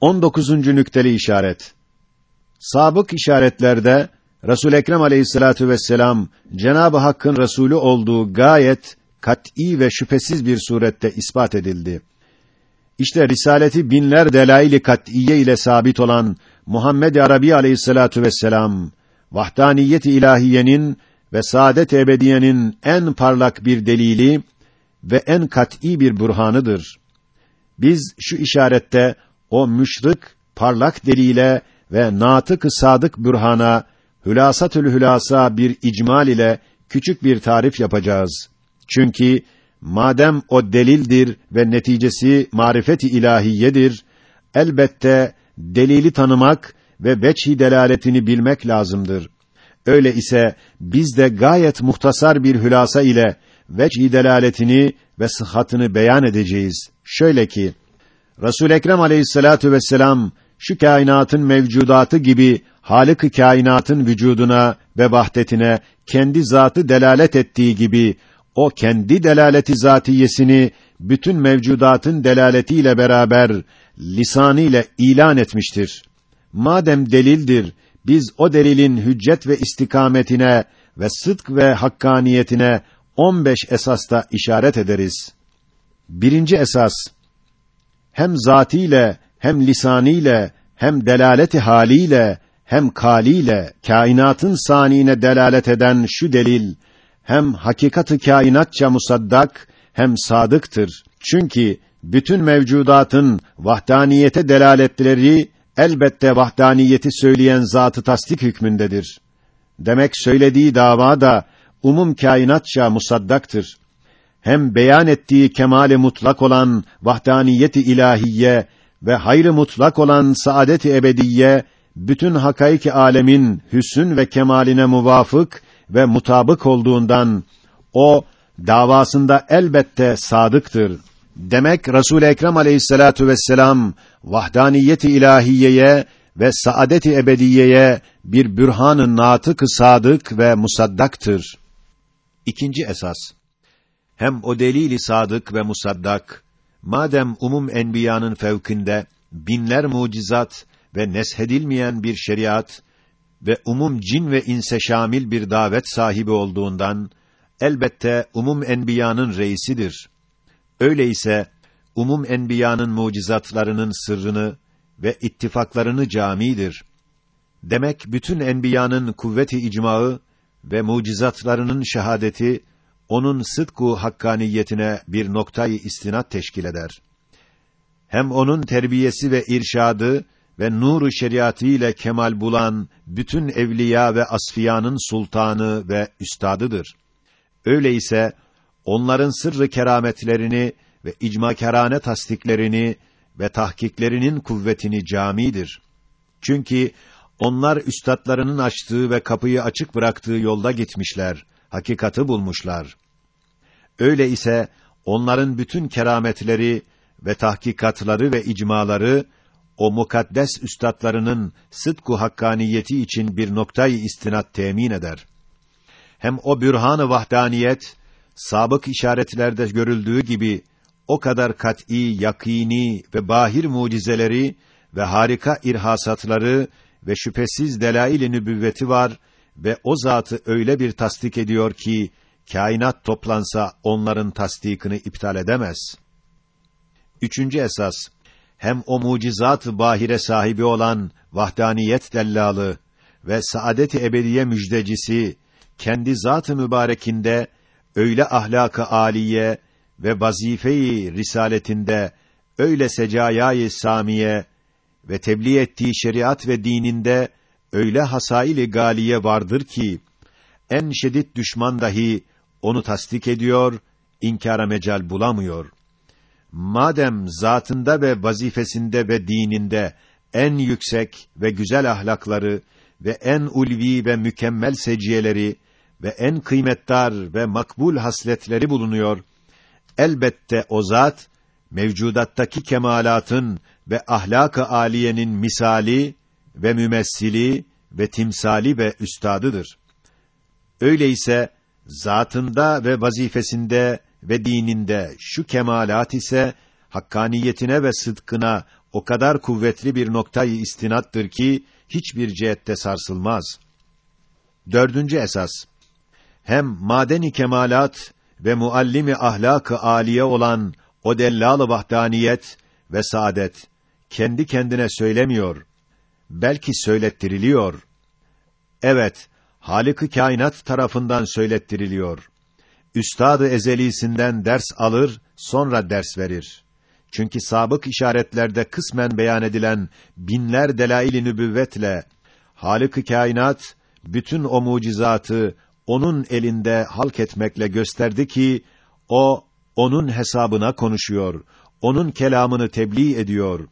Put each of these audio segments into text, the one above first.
19. nükteli işaret. Sabık işaretlerde Resul Ekrem Aleyhissalatu vesselam Cenab-ı Hakk'ın resulü olduğu gayet kat'î ve şüphesiz bir surette ispat edildi. İşte risaleti binler delail-i kat'iyye ile sabit olan Muhammed Arabi Aleyhissalatu vesselam vahdaniyet-i ilahiyenin ve saadet ebediyenin en parlak bir delili ve en kat'î bir burhanıdır. Biz şu işarette o müşrik parlak delile ve natık-ı sadık bürhana hülasatül hülasa bir icmal ile küçük bir tarif yapacağız. Çünkü madem o delildir ve neticesi marifeti ilahiyedir, elbette delili tanımak ve veçhi delaletini bilmek lazımdır. Öyle ise biz de gayet muhtasar bir hülasa ile veçhi delaletini ve sıhhatını beyan edeceğiz. Şöyle ki Resul Ekrem Aleyhissalatu vesselam şu kainatın mevcudatı gibi Halık-ı kainatın vücuduna ve vahdetine kendi zatı delalet ettiği gibi o kendi delaleti zatiyesini bütün mevcudatın delaletiyle beraber lisanı ile ilan etmiştir. Madem delildir, biz o delilin hüccet ve istikametine ve sıdk ve hakkaniyetine 15 esasta işaret ederiz. Birinci esas hem zatiyle hem lisaniyle hem delaleti haliyle hem kaliyle kainatın sanine delalet eden şu delil hem hakikatı kainatça musaddak hem sadıktır. Çünkü bütün mevcudatın vahdaniyete delaletleri elbette vahdaniyeti söyleyen zatı tasdik hükmündedir. Demek söylediği dava da umum kainatça musaddaktır. Hem beyan ettiği kemale mutlak olan vahdaniyeti ilahiye ve hayrı mutlak olan saadet-i ebediye bütün hakaiki alemin hüsn ve kemaline muvafık ve mutabık olduğundan o davasında elbette sadıktır. Demek Resul Ekrem Aleyhissalatu vesselam vahdaniyeti ilahiyeye ve saadeti ebediyeye bir bürhan-ı natık sadık ve musaddaktır. İkinci esas. Hem o delili sadık ve musaddak madem umum enbiyanın fevkinde binler mucizat ve neshedilmeyen bir şeriat ve umum cin ve inse şamil bir davet sahibi olduğundan elbette umum enbiyanın reisidir. Öyleyse umum enbiyanın mucizatlarının sırrını ve ittifaklarını camidir. Demek bütün enbiyanın kuvveti icmağı ve mucizatlarının şehadeti onun sıdku hakkaniyetine bir noktayı istinat teşkil eder. Hem onun terbiyesi ve irşadı ve nuru şeriatı ile kemal bulan bütün evliya ve asfiyanın sultanı ve üstadıdır. Öyleyse onların sırrı kerametlerini ve icmakarane tasdiklerini ve tahkiklerinin kuvvetini camidir. Çünkü onlar üstadlarının açtığı ve kapıyı açık bıraktığı yolda gitmişler, hakikatı bulmuşlar. Öyle ise onların bütün kerametleri ve tahkikatları ve icmaları o mukaddes üstadlarının sıdku hakkaniyeti için bir noktayı istinat temin eder. Hem o bürhan-ı vahdaniyet sabık işaretlerde görüldüğü gibi o kadar kat'î, yakîni ve bahir mucizeleri ve harika irhasatları ve şüphesiz delail-i nübüvveti var ve o zatı öyle bir tasdik ediyor ki kainat toplansa onların tasdikini iptal edemez. Üçüncü esas hem o mucizat-ı bahire sahibi olan vahdaniyet dellalı ve saadet-i ebediye müjdecisi kendi zat-ı mübarekinde öyle ahlak-ı aliye ve vazife-i risaletinde öyle secayayı samiye ve tebliğ ettiği şeriat ve dininde öyle hasaili galiye vardır ki en şiddet düşman dahi onu tasdik ediyor, inkara mecal bulamıyor. Madem zatında ve vazifesinde ve dininde en yüksek ve güzel ahlakları ve en ulvi ve mükemmel seciyeleri ve en kıymetdar ve makbul hasletleri bulunuyor. Elbette o zat mevcudattaki kemalatın ve ahlak-ı aliyenin misali ve mümessili ve timsali ve üstadıdır. Öyleyse zatında ve vazifesinde ve dininde şu kemalat ise hakkaniyetine ve sıdkına o kadar kuvvetli bir noktayı istinattır ki hiçbir cihette sarsılmaz. Dördüncü esas. Hem madeni kemalat ve muallimi ahlak-ı âliye olan o dellal-ı vahdaniyet ve saadet kendi kendine söylemiyor. Belki söylettiriliyor. Evet, Halık-ı Kainat tarafından söylettiriliyor. Üstad-ı ezelisinden ders alır, sonra ders verir. Çünkü sabık işaretlerde kısmen beyan edilen binler delail-i nübüvvetle Halık-ı Kainat bütün o mucizatı onun elinde halk etmekle gösterdi ki o onun hesabına konuşuyor. Onun kelamını tebliğ ediyor.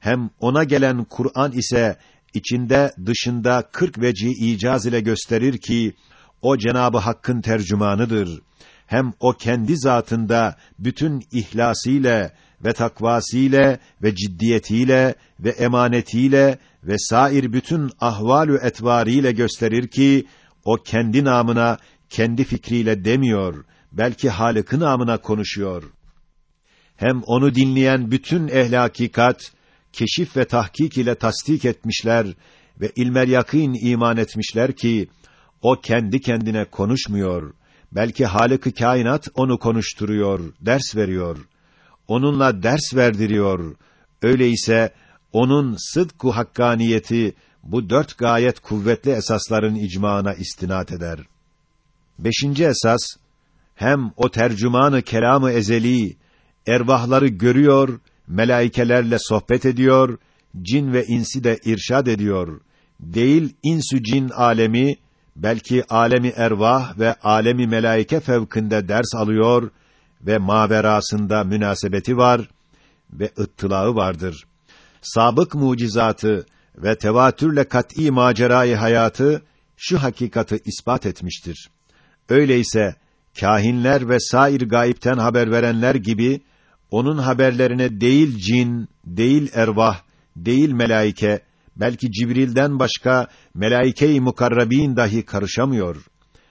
Hem ona gelen Kur'an ise içinde dışında kırk veci icaz ile gösterir ki o Cenabı Hakk'ın tercümanıdır. Hem o kendi zatında bütün ihlasıyla ve takvasıyla ve ciddiyetiyle ve emanetiyle ve sair bütün ahvalü etvariyle gösterir ki o kendi namına, kendi fikriyle demiyor, belki Halık'ın namına konuşuyor. Hem onu dinleyen bütün ehli hakikat, keşif ve tahkik ile tasdik etmişler ve ilmel yakîn iman etmişler ki, o kendi kendine konuşmuyor. Belki Halık-ı Kainat onu konuşturuyor, ders veriyor. Onunla ders verdiriyor. Öyleyse onun sıdku hakkaniyeti bu dört gayet kuvvetli esasların icmana istinat eder. Beşinci esas hem o tercümanı kelamı ezeli ervahları görüyor, melaikelerle sohbet ediyor, cin ve insi de irşad ediyor. Değil insü cin alemi belki alemi ervah ve alemi melaike fevkinde ders alıyor ve maverasında münasebeti var ve ıttılağı vardır. Sabık mucizatı ve tevatürle kat'î macerayı hayatı şu hakikati ispat etmiştir. Öyleyse kahinler ve sair gayipten haber verenler gibi onun haberlerine değil cin, değil ervah, değil melaike, belki Cibril'den başka melaike-i mukarrabîn dahi karışamıyor.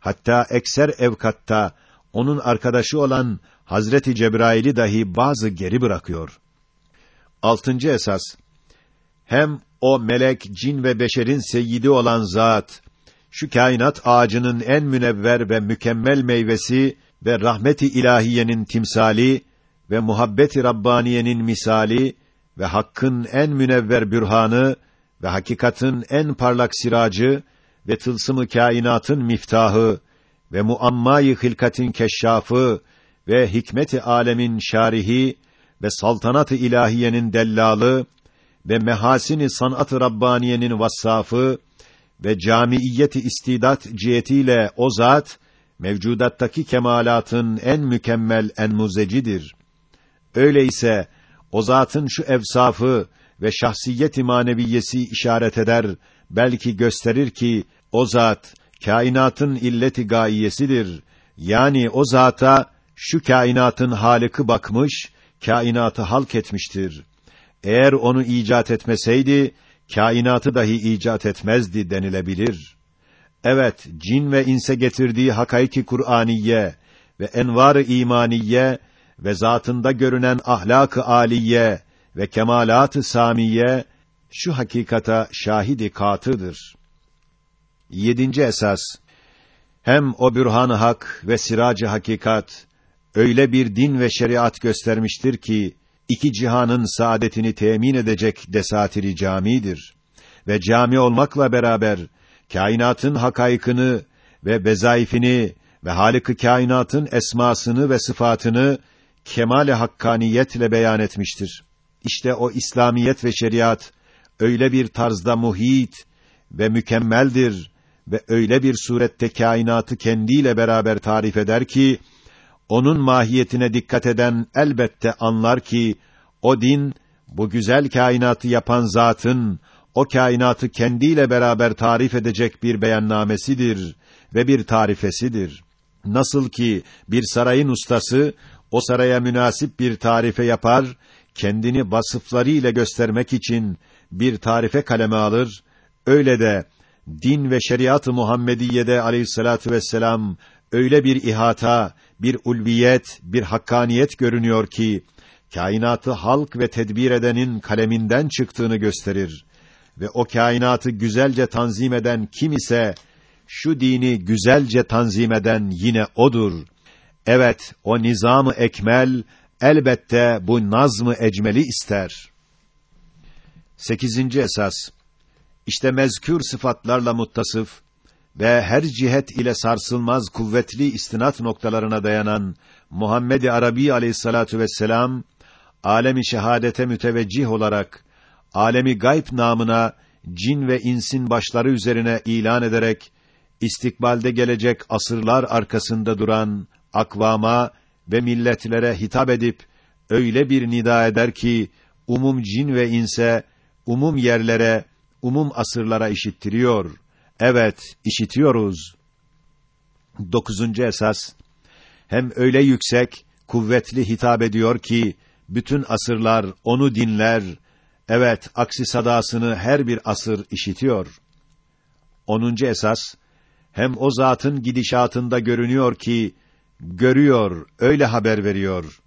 Hatta ekser evkatta onun arkadaşı olan Hazreti Cebrail'i dahi bazı geri bırakıyor. Altıncı esas hem o melek, cin ve beşerin seyyidi olan zat, şu kainat ağacının en münevver ve mükemmel meyvesi ve rahmeti ilahiyenin timsali ve muhabbeti rabbaniyenin misali ve hakkın en münevver bürhanı ve hakikatin en parlak siracı ve tılsımı kainatın miftahı ve muammayı hilkatin keşşafı ve hikmeti alemin şarihi ve saltanat-ı ilahiyenin dellalı ve mehasini sanat-ı rabbaniyenin vassafı ve camiiyeti istidat cihetiyle o zat mevcudattaki kemalatın en mükemmel en muzecidir. Öyleyse o zatın şu evsafı ve şahsiyet-i maneviyesi işaret eder, belki gösterir ki o zat kainatın illeti gayesidir. Yani o zata şu kainatın halıkı bakmış, kainatı halk etmiştir. Eğer onu icat etmeseydi, kainatı dahi icat etmezdi denilebilir. Evet, cin ve inse getirdiği hakayki Kur'aniye ve envar-ı imaniye ve zatında görünen ahlak-ı aliye ve kemalat-ı samiye şu hakikata şahidi katıdır. Yedinci esas hem o bürhan-ı hak ve siracı hakikat öyle bir din ve şeriat göstermiştir ki iki cihanın saadetini temin edecek desatiri camidir ve cami olmakla beraber kainatın hakaykını ve bezaifini ve Halık-ı kainatın esmasını ve sıfatını kemale hakkaniyetle beyan etmiştir. İşte o İslamiyet ve şeriat öyle bir tarzda muhit ve mükemmeldir ve öyle bir surette kainatı kendiyle beraber tarif eder ki onun mahiyetine dikkat eden elbette anlar ki o din bu güzel kainatı yapan zatın o kainatı kendiyle beraber tarif edecek bir beyannamesidir ve bir tarifesidir. Nasıl ki bir sarayın ustası o saraya münasip bir tarife yapar, kendini vasıflarıyla göstermek için bir tarife kaleme alır, öyle de din ve şeriat-ı Muhammediye'de aleyhissalatu vesselam öyle bir ihata, bir ulviyet, bir hakkaniyet görünüyor ki kainatı halk ve tedbir edenin kaleminden çıktığını gösterir ve o kainatı güzelce tanzim eden kim ise şu dini güzelce tanzim eden yine odur. Evet, o nizamı ekmel elbette bu nazmı ecmeli ister. Sekizinci esas. İşte mezkür sıfatlarla muttasıf ve her cihet ile sarsılmaz kuvvetli istinat noktalarına dayanan Muhammed-i Arabi aleyhissalatu vesselam alemi şehadete müteveccih olarak alemi gayb namına cin ve insin başları üzerine ilan ederek istikbalde gelecek asırlar arkasında duran akvama ve milletlere hitap edip öyle bir nida eder ki umum cin ve inse umum yerlere, umum asırlara işittiriyor. Evet, işitiyoruz. Dokuzuncu esas, hem öyle yüksek, kuvvetli hitap ediyor ki, bütün asırlar onu dinler, evet, aksi sadasını her bir asır işitiyor. Onuncu esas, hem o zatın gidişatında görünüyor ki, görüyor, öyle haber veriyor.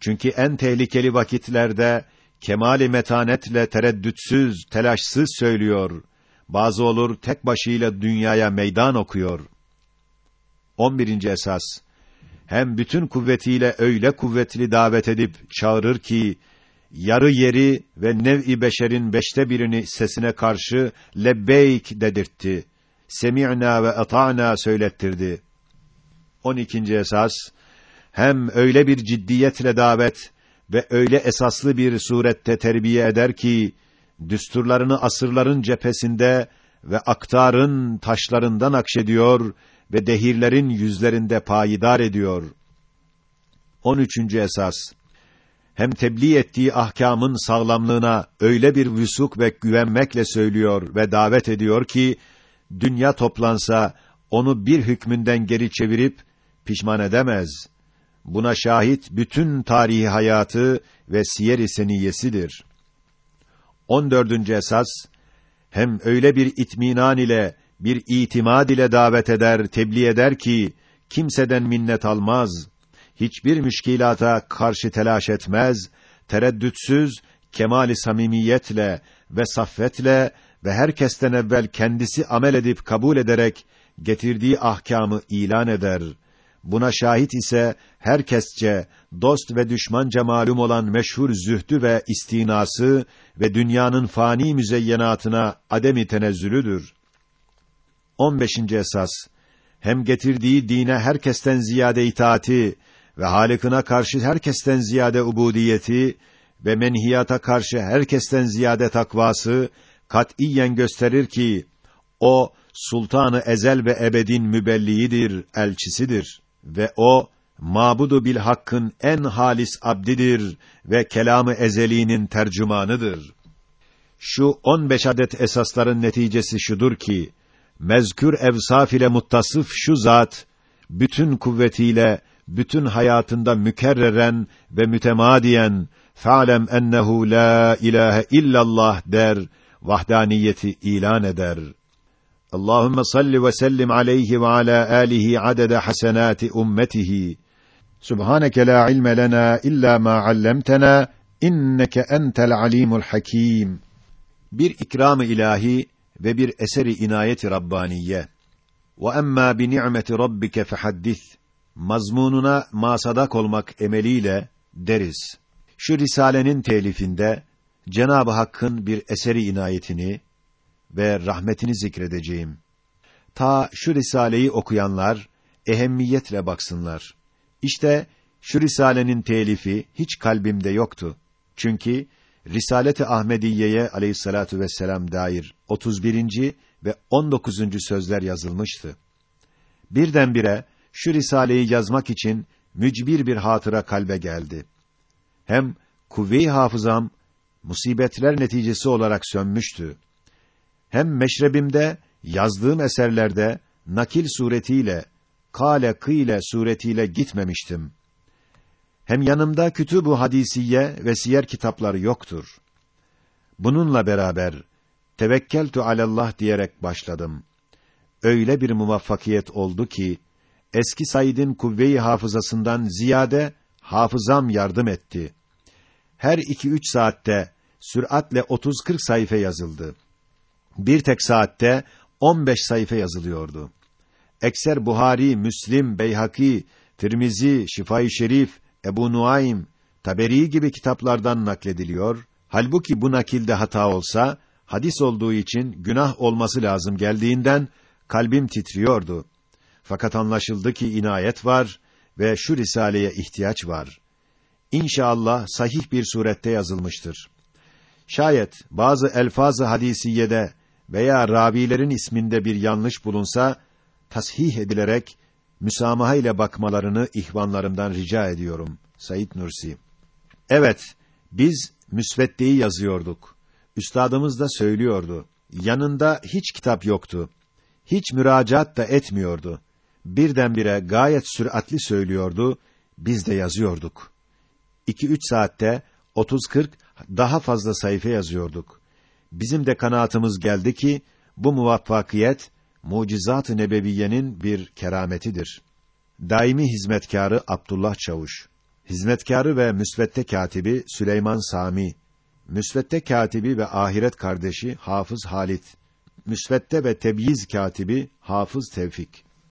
Çünkü en tehlikeli vakitlerde, kemali metanetle tereddütsüz, telaşsız söylüyor. Bazı olur tek başıyla dünyaya meydan okuyor. 11. esas hem bütün kuvvetiyle öyle kuvvetli davet edip çağırır ki yarı yeri ve nev'i beşerin beşte birini sesine karşı lebbeyk dedirtti. Semi'na ve ata'na söylettirdi. 12. esas hem öyle bir ciddiyetle davet ve öyle esaslı bir surette terbiye eder ki düsturlarını asırların cephesinde ve aktarın taşlarından akşediyor ve dehirlerin yüzlerinde payidar ediyor. 13. esas hem tebliğ ettiği ahkamın sağlamlığına öyle bir vüsuk ve güvenmekle söylüyor ve davet ediyor ki dünya toplansa onu bir hükmünden geri çevirip pişman edemez. Buna şahit bütün tarihi hayatı ve siyer-i seniyesidir. 14. esas hem öyle bir itminan ile bir itimad ile davet eder, tebliğ eder ki kimseden minnet almaz, hiçbir müşkilata karşı telaş etmez, tereddütsüz kemali samimiyetle ve saffetle ve herkesten evvel kendisi amel edip kabul ederek getirdiği ahkamı ilan eder. Buna şahit ise herkesçe dost ve düşmanca malum olan meşhur zühdü ve istinası ve dünyanın fani müzeyyenatına ademi tenezzülüdür. 15. esas hem getirdiği dine herkesten ziyade itaati ve halikına karşı herkesten ziyade ubudiyeti ve menhiyata karşı herkesten ziyade takvası katiyen gösterir ki o sultanı ezel ve ebedin mübelliğidir, elçisidir ve o mabudu bil hakkın en halis abdidir ve kelamı ezeliğinin tercümanıdır. Şu 15 adet esasların neticesi şudur ki mezkür evsaf ile muttasıf şu zat bütün kuvvetiyle bütün hayatında mükerreren ve mütemadiyen fa'lem ennehu la ilahe illallah der vahdaniyeti ilan eder. Allahumme salli ve sellim aleyhi ve ala alihi adede hasenati ummetihi. Subhaneke la ilme lena illa ma allamtena inneke entel alimul hakim. Bir ikram-ı ilahi ve bir eseri inayeti rabbaniye. Ve emma bi ni'meti rabbike fehaddis. Mazmununa masadak olmak emeliyle deriz. Şu risalenin telifinde Cenab-ı Hakk'ın bir eseri inayetini ve rahmetini zikredeceğim. Ta şu risaleyi okuyanlar ehemmiyetle baksınlar. İşte şu risalenin telifi hiç kalbimde yoktu. Çünkü Risalet-i Ahmediye'ye aleyhissalatu vesselam dair 31. ve 19. sözler yazılmıştı. Birdenbire şu risaleyi yazmak için mücbir bir hatıra kalbe geldi. Hem kuvve-i hafızam musibetler neticesi olarak sönmüştü. Hem meşrebimde yazdığım eserlerde nakil suretiyle kâle kıyle suretiyle gitmemiştim. Hem yanımda kütüb-u hadisiye ve siyer kitapları yoktur. Bununla beraber tevekkeltu alallah diyerek başladım. Öyle bir muvaffakiyet oldu ki eski Said'in kuvve-i hafızasından ziyade hafızam yardım etti. her iki üç saatte süratle 30-40 sayfa yazıldı. Bir tek saatte 15 sayfa yazılıyordu. Ekser Buhari, Müslim, Beyhaki, Tirmizi, Şifai Şerif, Ebu Nuaym, Taberi gibi kitaplardan naklediliyor. Halbuki bu nakilde hata olsa, hadis olduğu için günah olması lazım geldiğinden kalbim titriyordu. Fakat anlaşıldı ki inayet var ve şu risaleye ihtiyaç var. İnşallah sahih bir surette yazılmıştır. Şayet bazı elfaz-ı hadisiyede veya ravilerin isminde bir yanlış bulunsa tasih edilerek müsamaha ile bakmalarını ihvanlarımdan rica ediyorum. Sayit Nursi. Evet, biz müsveddeyi yazıyorduk. Üstadımız da söylüyordu. Yanında hiç kitap yoktu. Hiç müracaat da etmiyordu. Birdenbire gayet süratli söylüyordu. Biz de yazıyorduk. İki üç saatte 30-40 daha fazla sayfa yazıyorduk. Bizim de kanaatımız geldi ki bu muvaffakiyet mucizat-ı nebeviyenin bir kerametidir. Daimi hizmetkarı Abdullah Çavuş, hizmetkarı ve müsvedde katibi Süleyman Sami, müsvedde katibi ve ahiret kardeşi Hafız Halit, müsvedde ve tebyiz katibi Hafız Tevfik.